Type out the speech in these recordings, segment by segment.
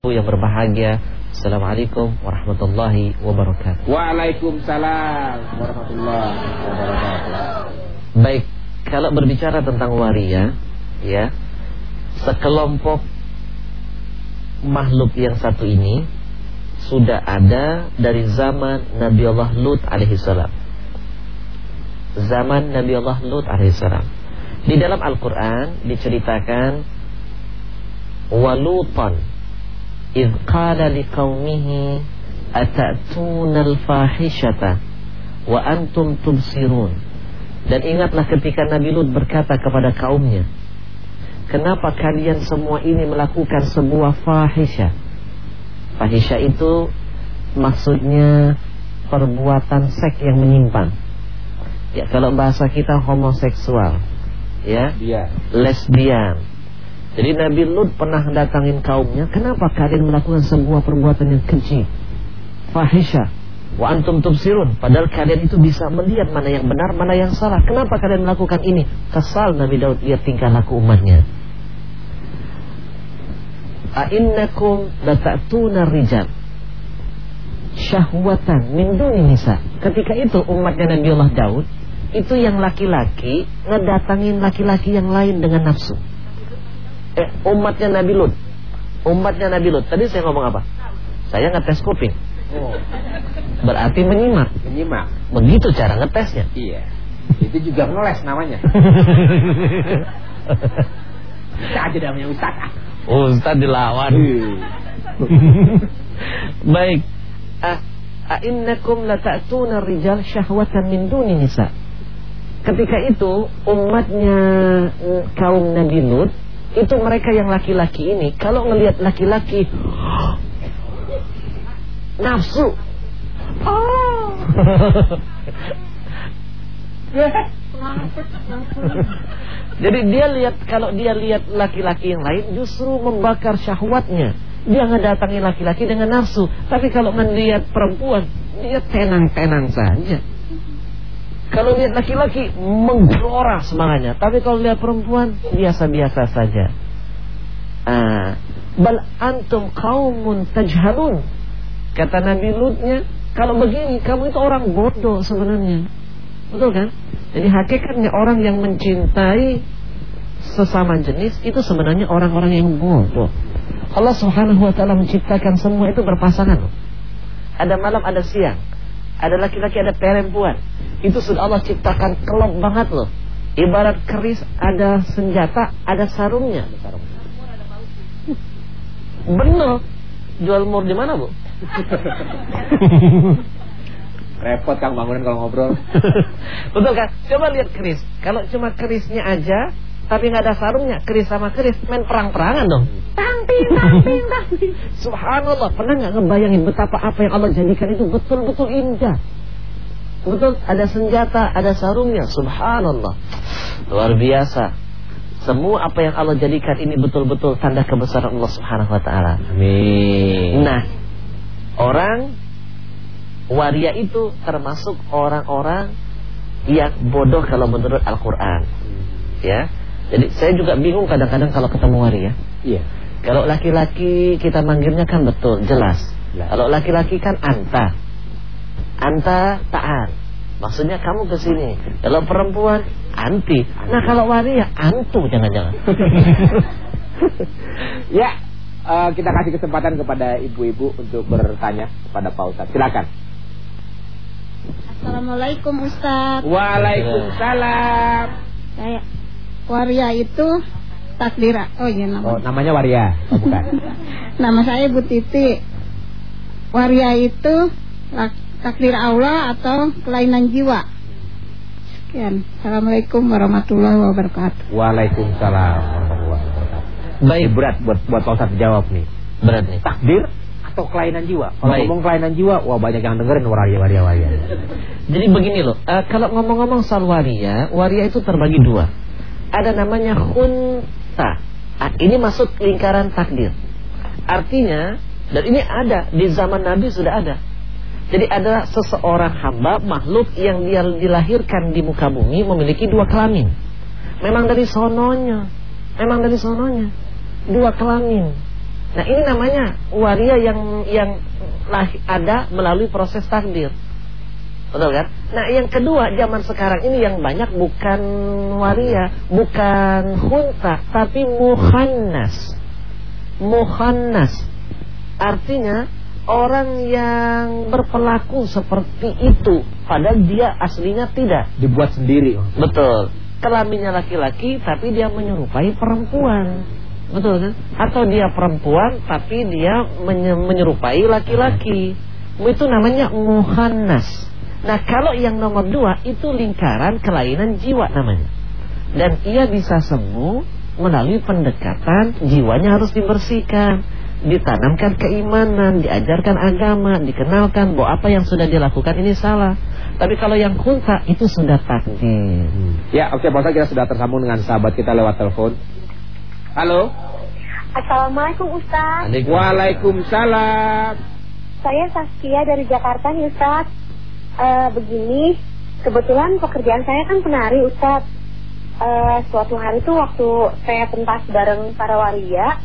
yang berbahagia. Assalamualaikum warahmatullahi wabarakatuh. Waalaikumsalam warahmatullahi wabarakatuh. Baik, kalau berbicara tentang waria, ya, sekelompok makhluk yang satu ini sudah ada dari zaman Nabi Allah Lut alaihissalam. Zaman Nabi Allah Lut alaihissalam. Di dalam Al-Quran diceritakan walutan إذ قال لقومه أتأتون الفاحشة وأنتم تبصرون dan ingatlah ketika Nabi Lut berkata kepada kaumnya Kenapa kalian semua ini melakukan sebuah fahisha Fahisha itu maksudnya perbuatan seks yang menyimpang Ya kalau bahasa kita homoseksual Ya, Iya. lesbian jadi Nabi Lut pernah datangin kaumnya, kenapa kalian melakukan sebuah perbuatan yang keji? Fahisha. Wa antum tubsirun. Padahal kalian itu bisa melihat mana yang benar, mana yang salah. Kenapa kalian melakukan ini? Kesal Nabi Daud lihat tingkah laku umatnya. A'innakum lata'tuna rijal syahwatan min duni nisa. Ketika itu umatnya Nabi Allah Daud itu yang laki-laki ngedatangin laki-laki yang lain dengan nafsu eh, umatnya Nabi Lut. Umatnya Nabi Lut. Tadi saya ngomong apa? Saya ngetes kuping. Oh, Berarti menyimak. menyimak. Begitu cara ngetesnya. Iya. Itu juga ngeles namanya. Bisa aja namanya Ustaz. Ustaz dilawan. Iya. Baik. Ah, A'innakum lata'tuna rijal syahwatan min duni nisa. Ketika itu umatnya eh, kaum Nabi Lut itu mereka yang laki-laki ini kalau ngelihat laki-laki nafsu. Oh. Jadi dia lihat kalau dia lihat laki-laki yang lain justru membakar syahwatnya. Dia ngedatangi laki-laki dengan nafsu. Tapi kalau melihat perempuan, dia tenang-tenang saja. Kalau lihat laki-laki menggelora semangatnya. Tapi kalau lihat perempuan biasa-biasa saja. Ah, bal antum kaumun tajhalun. Kata Nabi Lutnya, kalau begini kamu itu orang bodoh sebenarnya. Betul kan? Jadi hakikatnya orang yang mencintai sesama jenis itu sebenarnya orang-orang yang bodoh. Allah Subhanahu wa taala menciptakan semua itu berpasangan. Ada malam, ada siang. Ada laki-laki, ada perempuan. Itu sudah Allah ciptakan kelop banget loh. Ibarat keris ada senjata, ada sarungnya. Benar. Jual mur di mana, Bu? Repot Kang bangunan kalau ngobrol. Betul kan? Coba lihat keris. Kalau cuma kerisnya aja, tapi nggak ada sarungnya, keris sama keris main perang-perangan dong. Tangting, tangting, tangting. Subhanallah, pernah nggak ngebayangin betapa apa yang Allah jadikan itu betul-betul indah. Betul, ada senjata, ada sarungnya. Subhanallah. Luar biasa. Semua apa yang Allah jadikan ini betul-betul tanda kebesaran Allah Subhanahu wa taala. Amin. Nah, orang waria itu termasuk orang-orang yang bodoh kalau menurut Al-Qur'an. Ya. Jadi saya juga bingung kadang-kadang kalau ketemu waria. Iya. Kalau laki-laki kita manggilnya kan betul, jelas. Jelas. Kalau laki-laki kan anta. Anta ta'an. Maksudnya kamu ke sini. Kalau perempuan anti. Nah, kalau waria antu jangan-jangan. Ya, eh, kita kasih kesempatan kepada ibu-ibu untuk bertanya kepada Pak Ustadz. Silakan. Assalamualaikum Ustaz. Waalaikumsalam. Saya Waria itu takdira. Oh iya Oh, nama. namanya Waria. Oh, bukan. Nama saya Bu Titi. Waria itu takdir Allah atau kelainan jiwa. Sekian. Assalamualaikum warahmatullahi wabarakatuh. Waalaikumsalam warahmatullahi wabarakatuh. Baik, Ini berat buat buat Pak Ustadz jawab nih. berat nih. Takdir atau kelainan jiwa? Kalau Baik. ngomong kelainan jiwa, wah banyak yang dengerin waria waria waria. Jadi begini loh, eh, kalau ngomong-ngomong soal waria, waria itu terbagi dua. Ada namanya khunta. Ah, ini masuk lingkaran takdir. Artinya, dan ini ada di zaman Nabi sudah ada. Jadi ada seseorang hamba makhluk yang dia dilahirkan di muka bumi memiliki dua kelamin. Memang dari sononya, memang dari sononya dua kelamin. Nah ini namanya waria yang yang ada melalui proses takdir. Betul kan? Nah yang kedua zaman sekarang ini yang banyak bukan waria, bukan hunta, tapi muhannas. Muhannas. Artinya orang yang berpelaku seperti itu padahal dia aslinya tidak dibuat sendiri. Betul. Kelaminnya laki-laki tapi dia menyerupai perempuan. Betul kan? Atau dia perempuan tapi dia menyerupai laki-laki. Itu namanya muhannas. Nah kalau yang nomor dua itu lingkaran kelainan jiwa namanya. Dan ia bisa sembuh melalui pendekatan jiwanya harus dibersihkan ditanamkan keimanan, diajarkan agama, dikenalkan bahwa apa yang sudah dilakukan ini salah. Tapi kalau yang kunta itu sudah takdir. Hmm. Ya, oke okay, Pak kita sudah tersambung dengan sahabat kita lewat telepon. Halo. Assalamualaikum Ustaz. Waalaikumsalam. Saya Saskia dari Jakarta nih Ustaz. Uh, begini, kebetulan pekerjaan saya kan penari Ustaz. Uh, suatu hari itu waktu saya pentas bareng para waria,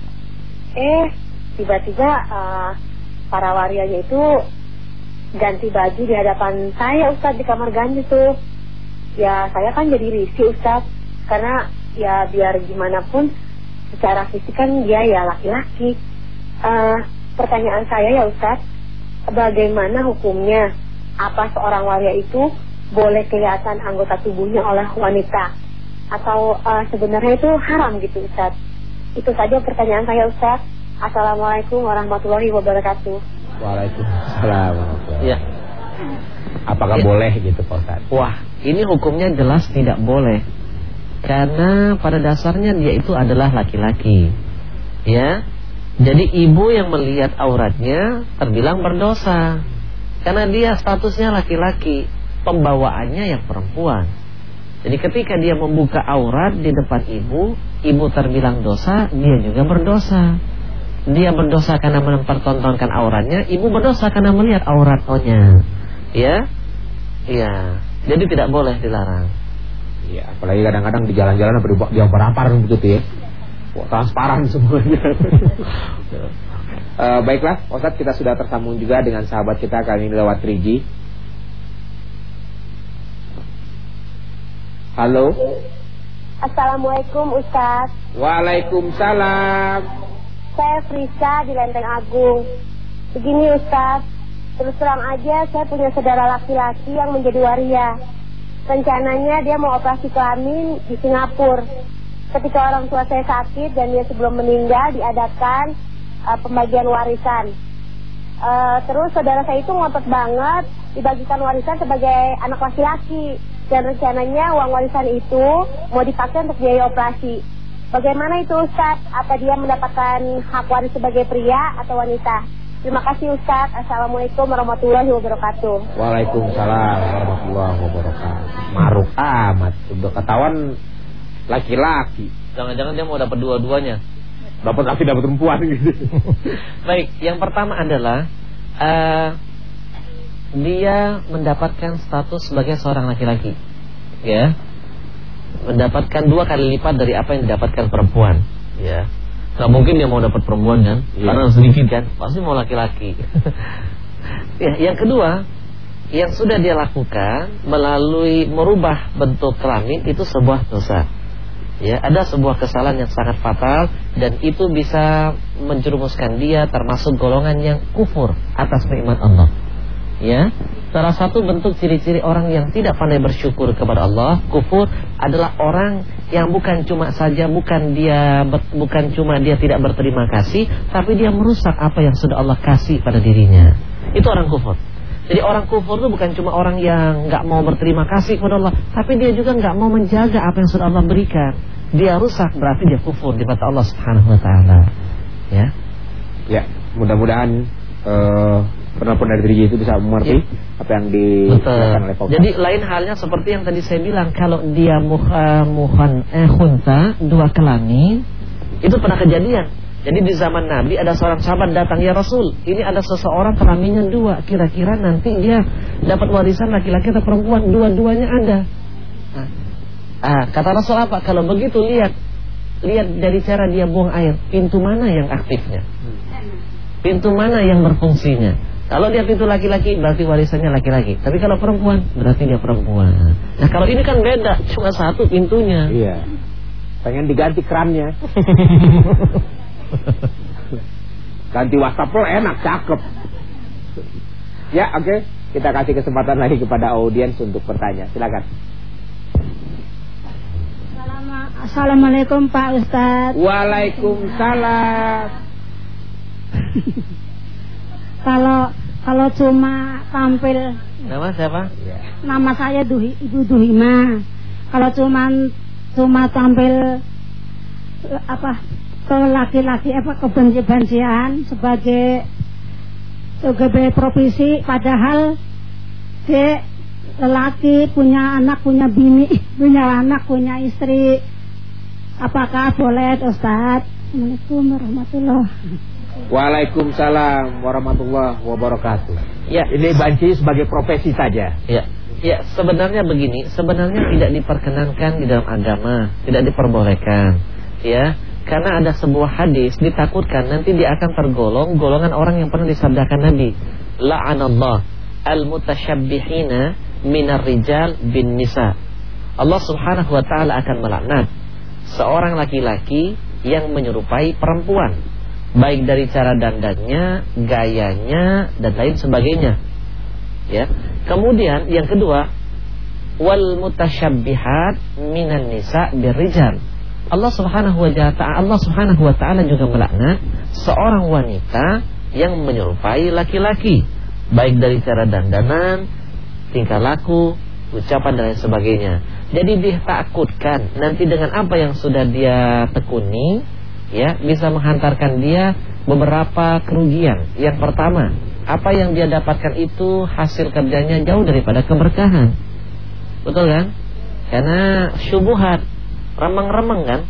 eh tiba-tiba uh, para warianya itu ganti baju di hadapan saya Ustadz di kamar ganti tuh. Ya saya kan jadi risih Ustadz karena ya biar gimana pun secara fisik kan dia ya laki-laki. Uh, pertanyaan saya ya Ustadz bagaimana hukumnya apa seorang waria itu boleh kelihatan anggota tubuhnya oleh wanita atau uh, sebenarnya itu haram gitu Ustadz itu saja pertanyaan saya Ustadz Assalamualaikum warahmatullahi wabarakatuh. Waalaikumsalam. Iya. Apakah ya. boleh gitu Pak Ustaz? Wah, ini hukumnya jelas tidak boleh. Karena pada dasarnya dia itu adalah laki-laki. Ya. Jadi ibu yang melihat auratnya terbilang berdosa. Karena dia statusnya laki-laki, pembawaannya yang perempuan. Jadi ketika dia membuka aurat di depan ibu, ibu terbilang dosa, dia juga berdosa dia berdosa karena mempertontonkan auratnya, ibu berdosa karena melihat auratnya. Ya? Iya. Jadi tidak boleh dilarang. Iya, apalagi kadang-kadang di jalan-jalan apa di ampar begitu ya. Wah, transparan semuanya. Uh, baiklah, Ustaz kita sudah tersambung juga dengan sahabat kita kali ini lewat 3G. Halo. Assalamualaikum Ustaz. Waalaikumsalam. Saya Frisa di Lenteng Agung. Begini Ustaz, terus terang aja saya punya saudara laki-laki yang menjadi waria. Rencananya dia mau operasi kelamin di Singapura. Ketika orang tua saya sakit dan dia sebelum meninggal diadakan uh, pembagian warisan. Uh, terus saudara saya itu ngotot banget dibagikan warisan sebagai anak laki-laki dan rencananya uang warisan itu mau dipakai untuk biaya operasi. Bagaimana itu Ustaz? Apa dia mendapatkan hak waris sebagai pria atau wanita? Terima kasih Ustaz. Assalamualaikum warahmatullahi wabarakatuh. Waalaikumsalam warahmatullahi wabarakatuh. Maruf amat. Sudah ketahuan laki-laki. Jangan-jangan dia mau dapat dua-duanya. Dapat laki dapat perempuan gitu. Baik, yang pertama adalah uh, dia mendapatkan status sebagai seorang laki-laki. Ya mendapatkan dua kali lipat dari apa yang didapatkan perempuan. Ya. Gak mungkin dia mau dapat perempuan kan? Ya. Karena sedikit kan? Pasti mau laki-laki. ya, yang kedua, yang sudah dia lakukan melalui merubah bentuk kelamin itu sebuah dosa. Ya, ada sebuah kesalahan yang sangat fatal dan itu bisa menjerumuskan dia termasuk golongan yang kufur atas nikmat Allah. Ya, Salah satu bentuk ciri-ciri orang yang tidak pandai bersyukur kepada Allah, kufur adalah orang yang bukan cuma saja bukan dia bukan cuma dia tidak berterima kasih, tapi dia merusak apa yang sudah Allah kasih pada dirinya. Itu orang kufur. Jadi orang kufur itu bukan cuma orang yang nggak mau berterima kasih kepada Allah, tapi dia juga nggak mau menjaga apa yang sudah Allah berikan. Dia rusak berarti dia kufur di mata Allah Subhanahu wa taala. Ya. Ya, mudah-mudahan uh, penelpon dari diri itu bisa mengerti ya. apa yang oleh Pak Jadi lain halnya seperti yang tadi saya bilang kalau dia muha, muhan eh khunta dua kelamin itu pernah kejadian. Jadi di zaman Nabi ada seorang sahabat datang ya Rasul, ini ada seseorang kelaminnya dua, kira-kira nanti dia dapat warisan laki-laki atau perempuan, dua-duanya ada. Nah, ah, kata Rasul apa? Kalau begitu lihat lihat dari cara dia buang air, pintu mana yang aktifnya? Pintu mana yang berfungsinya? Kalau dia pintu laki-laki berarti warisannya laki-laki. Tapi kalau perempuan berarti dia perempuan. Nah kalau ini kan beda, cuma satu pintunya. Iya. Pengen diganti kerannya. Ganti wastafel enak, cakep. Ya, oke. Okay. Kita kasih kesempatan lagi kepada audiens untuk bertanya. Silakan. Assalamualaikum Pak Ustadz Waalaikumsalam Kalau kalau cuma tampil Nama siapa? Nama saya Duhi, Ibu Duhima Kalau cuma cuma tampil apa ke laki-laki apa kebenci-bencian sebagai sebagai provinsi padahal dia lelaki punya anak punya bini punya anak punya istri. Apakah boleh Ustaz? Assalamualaikum warahmatullahi Waalaikumsalam warahmatullahi wabarakatuh. Ya. Ini banci sebagai profesi saja. Ya. Ya, sebenarnya begini, sebenarnya tidak diperkenankan di dalam agama, tidak diperbolehkan. Ya, karena ada sebuah hadis ditakutkan nanti dia akan tergolong golongan orang yang pernah disabdakan Nabi, la'anallah al-mutasyabbihina minar rijal bin nisa. Allah Subhanahu wa taala akan melaknat seorang laki-laki yang menyerupai perempuan, baik dari cara dandannya, gayanya dan lain sebagainya. Ya. Kemudian yang kedua, wal mutasyabbihat minan nisa birrijal. Allah Subhanahu wa taala Allah Subhanahu wa taala juga melaknat seorang wanita yang menyerupai laki-laki baik dari cara dandanan, tingkah laku, ucapan dan lain sebagainya. Jadi ditakutkan nanti dengan apa yang sudah dia tekuni ya bisa menghantarkan dia beberapa kerugian. Yang pertama, apa yang dia dapatkan itu hasil kerjanya jauh daripada keberkahan. Betul kan? Karena syubuhat, remang-remang kan?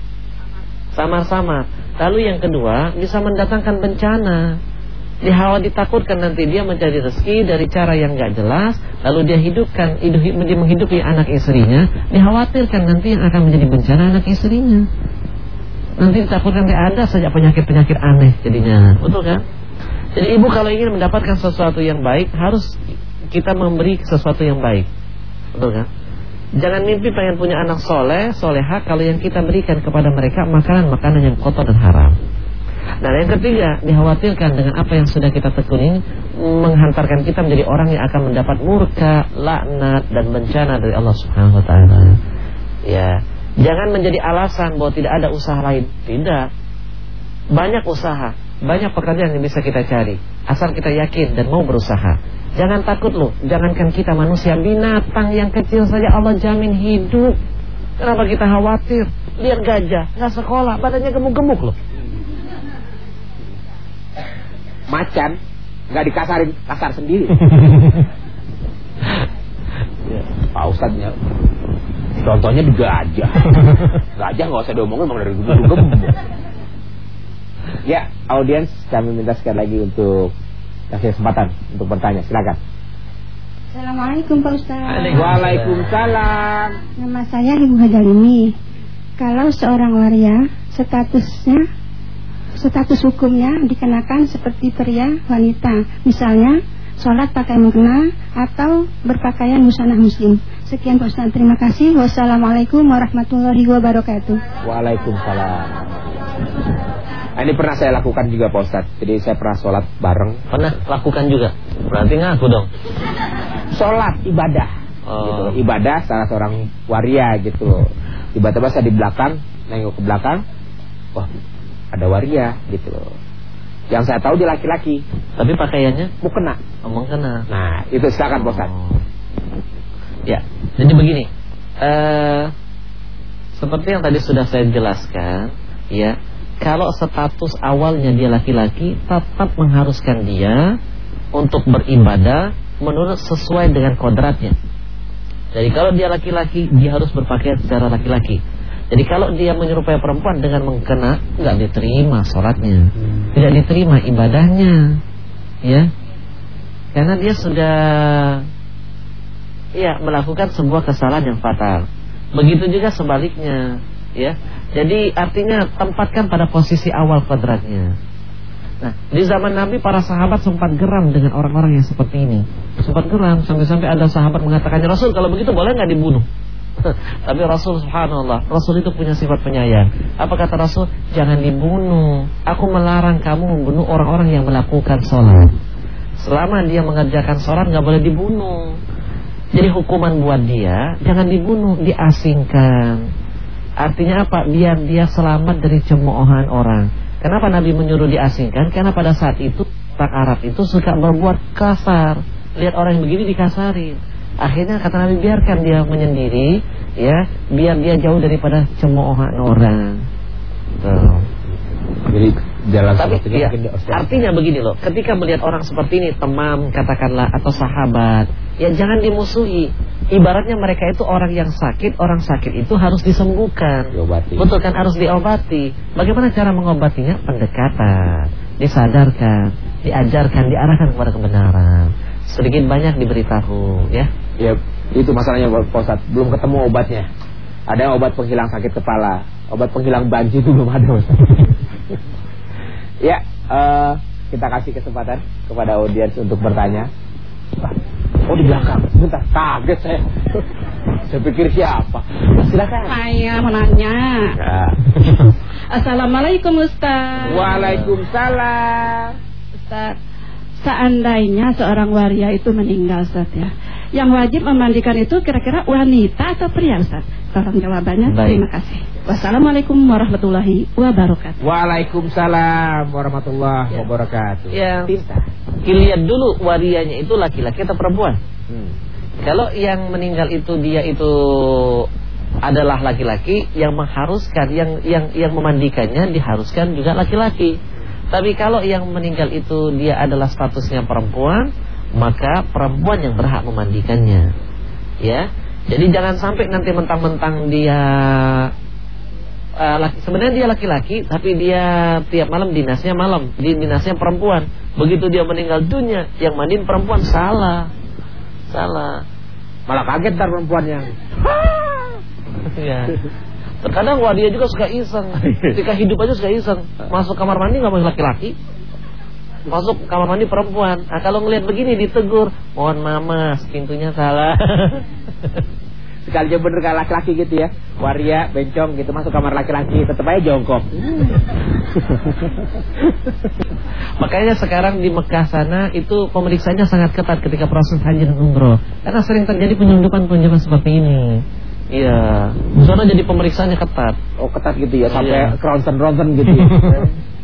Sama-sama. Lalu yang kedua, bisa mendatangkan bencana. Dihawa ditakutkan nanti dia mencari rezeki dari cara yang gak jelas lalu dia hidupkan hidup, menghidupi anak istrinya dikhawatirkan nanti yang akan menjadi bencana anak istrinya. Nanti ditakutkan ada saja penyakit-penyakit aneh jadinya. Betul kan? Jadi ibu kalau ingin mendapatkan sesuatu yang baik harus kita memberi sesuatu yang baik. Betul kan jangan mimpi pengen punya anak soleh soleha kalau yang kita berikan kepada mereka makanan-makanan yang kotor dan haram Nah yang ketiga dikhawatirkan dengan apa yang sudah kita tekuni menghantarkan kita menjadi orang yang akan mendapat murka, laknat dan bencana dari Allah Subhanahu Wa Taala. Ya, jangan menjadi alasan bahwa tidak ada usaha lain. Tidak, banyak usaha, banyak pekerjaan yang bisa kita cari. Asal kita yakin dan mau berusaha. Jangan takut loh, jangankan kita manusia binatang yang kecil saja Allah jamin hidup. Kenapa kita khawatir? Lihat gajah, nggak sekolah, badannya gemuk-gemuk loh macan nggak dikasarin kasar sendiri ya, Pak Ustadznya contohnya di gajah gajah nggak usah diomongin mau dari gemuk ya audiens kami minta sekali lagi untuk kasih kesempatan untuk bertanya silakan Assalamualaikum Pak Ustaz Waalaikumsalam Nama saya Ibu Hadalini Kalau seorang waria statusnya status hukumnya dikenakan seperti pria wanita. Misalnya, sholat pakai mukena atau berpakaian busana muslim. Sekian Pak Ustaz, terima kasih. Wassalamualaikum warahmatullahi wabarakatuh. Waalaikumsalam. Nah, ini pernah saya lakukan juga Pak Ustaz. Jadi saya pernah sholat bareng. Pernah lakukan juga? Berarti ngaku dong. Sholat ibadah. Oh. Gitu. Ibadah salah seorang waria gitu. Tiba-tiba saya di belakang, nengok ke belakang. Wah, ada waria gitu. Yang saya tahu dia laki-laki. Tapi pakaiannya mukena. Oh, kena. Nah, itu silakan Pak oh. Ya, jadi begini. Uh, seperti yang tadi sudah saya jelaskan, ya. Kalau status awalnya dia laki-laki, tetap mengharuskan dia untuk beribadah menurut sesuai dengan kodratnya. Jadi kalau dia laki-laki, dia harus berpakaian secara laki-laki. Jadi kalau dia menyerupai perempuan dengan mengkena, nggak diterima sholatnya, tidak diterima ibadahnya, ya, karena dia sudah, ya melakukan sebuah kesalahan yang fatal. Begitu juga sebaliknya, ya. Jadi artinya tempatkan pada posisi awal kodratnya. Nah, di zaman Nabi para sahabat sempat geram dengan orang-orang yang seperti ini. Sempat geram sampai-sampai ada sahabat mengatakannya Rasul kalau begitu boleh nggak dibunuh? Tapi Rasul subhanallah Rasul itu punya sifat penyayang Apa kata Rasul? Jangan dibunuh Aku melarang kamu membunuh orang-orang yang melakukan sholat Selama dia mengerjakan sholat nggak boleh dibunuh Jadi hukuman buat dia Jangan dibunuh, diasingkan Artinya apa? Biar dia selamat dari cemoohan orang Kenapa Nabi menyuruh diasingkan? Karena pada saat itu orang Arab itu suka berbuat kasar. Lihat orang yang begini dikasarin. Akhirnya kata Nabi biarkan dia menyendiri, ya, biar dia jauh daripada cemoohan orang. Jadi jalan Tapi ya, artinya begini loh, ketika melihat orang seperti ini, teman katakanlah atau sahabat, ya jangan dimusuhi. Ibaratnya mereka itu orang yang sakit, orang sakit itu harus disembuhkan. Diobati. Betul kan harus diobati. Bagaimana cara mengobatinya? Pendekatan, disadarkan, diajarkan, diarahkan kepada kebenaran. Sedikit banyak diberitahu, ya. Ya, itu masalahnya Pak Ustaz, belum ketemu obatnya. Ada obat penghilang sakit kepala, obat penghilang banji itu belum ada Ustaz. ya, uh, kita kasih kesempatan kepada audiens untuk bertanya. Oh di belakang, bentar, kaget saya. saya pikir siapa? Silakan. Saya mau nanya. Ya. Assalamualaikum Ustaz. Waalaikumsalam. Ustaz, seandainya seorang waria itu meninggal Ustaz ya. Yang wajib memandikan itu kira-kira wanita atau pria Ustaz? Tolong jawabannya. Baik. Terima kasih. Wassalamualaikum warahmatullahi wabarakatuh. Waalaikumsalam warahmatullahi Ya. wabarakatuh. Ya. Pintar. Lihat dulu warianya itu laki-laki atau perempuan. Hmm. Kalau yang meninggal itu dia itu adalah laki-laki yang mengharuskan yang yang yang memandikannya diharuskan juga laki-laki. Tapi kalau yang meninggal itu dia adalah statusnya perempuan, maka perempuan yang berhak memandikannya. Ya. Jadi jangan sampai nanti mentang-mentang dia uh, laki, sebenarnya dia laki-laki tapi dia tiap malam dinasnya malam, di dinasnya perempuan. Begitu dia meninggal dunia, yang mandiin perempuan salah. Salah. Malah kaget ntar perempuannya. ya. Terkadang wah dia juga suka iseng. Ketika hidup aja suka iseng. Masuk kamar mandi nggak mau laki-laki. Masuk kamar mandi perempuan. Nah, kalau ngelihat begini ditegur, mohon mama, pintunya salah. Sekali aja bener kayak laki-laki gitu ya Waria, bencong gitu Masuk kamar laki-laki Tetep aja jongkok Makanya sekarang di Mekah sana itu pemeriksaannya sangat ketat ketika proses haji dan umroh. Karena sering terjadi penyelundupan-penyelundupan seperti ini. Iya, di sana jadi pemeriksaannya ketat. Oh ketat gitu ya Sampai Iya. keronsen-ronsen gitu ya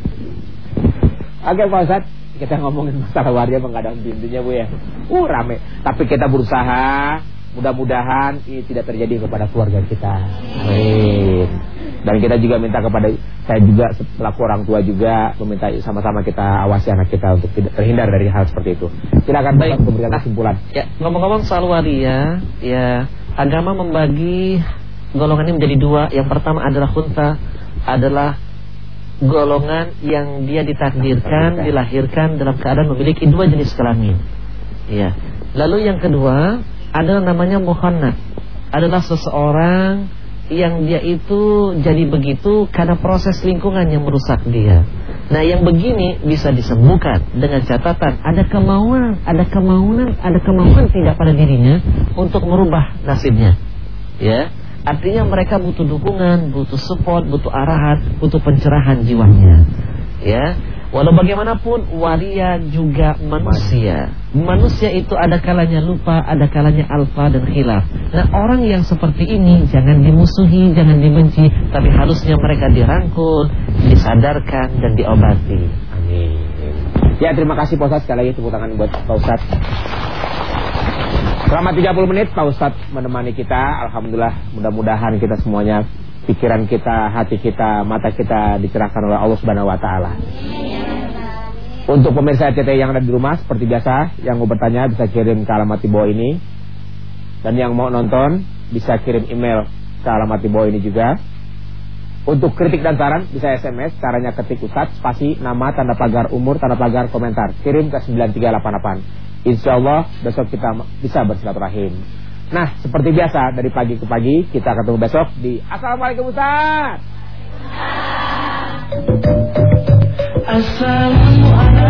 Oke Pak Ustadz. Kita ngomongin masalah waria menghadang pintunya Bu ya. Uh rame. Tapi kita berusaha. Mudah-mudahan ini tidak terjadi kepada keluarga kita. Amin. Dan kita juga minta kepada Saya juga selaku orang tua juga Meminta sama-sama kita awasi anak kita Untuk tidak terhindar dari hal seperti itu. Silakan Pak Baik. Memberikan kesimpulan. Ya, ngomong-ngomong soal waria, ya. Agama membagi golongan ini menjadi dua. Yang pertama adalah khunsa, adalah golongan yang dia ditakdirkan, dilahirkan dalam keadaan memiliki dua jenis kelamin. Ya. Lalu yang kedua adalah namanya muhannat. Adalah seseorang yang dia itu jadi begitu karena proses lingkungan yang merusak dia. Nah, yang begini bisa disembuhkan dengan catatan ada kemauan, ada kemauan, ada kemauan tidak pada dirinya untuk merubah nasibnya. Ya. Artinya mereka butuh dukungan, butuh support, butuh arahan, butuh pencerahan jiwanya. Ya. Walau bagaimanapun waria juga manusia. Manusia itu ada kalanya lupa, ada kalanya alfa dan khilaf. Nah, orang yang seperti ini jangan dimusuhi, jangan dibenci, tapi harusnya mereka dirangkul, disadarkan dan diobati. Amin Ya terima kasih Pak Ustadz Sekali lagi tepuk tangan buat Pak Ustadz Selama 30 menit Pak Ustadz menemani kita. Alhamdulillah mudah-mudahan kita semuanya Pikiran kita, hati kita, mata kita dicerahkan oleh Allah Subhanahu Wa Taala. Untuk pemirsa RCTI yang ada di rumah Seperti biasa Yang mau bertanya bisa kirim ke alamat di bawah ini. Dan yang mau nonton Bisa kirim email ke alamat di bawah ini juga. Untuk kritik dan saran bisa SMS Caranya ketik Ustadz Spasi nama tanda pagar umur tanda pagar komentar. Kirim ke 9388 Insya Allah besok kita bisa bersilaturahim. Nah, seperti biasa dari pagi ke pagi kita ketemu besok di Assalamualaikum Ustaz. Assalamualaikum.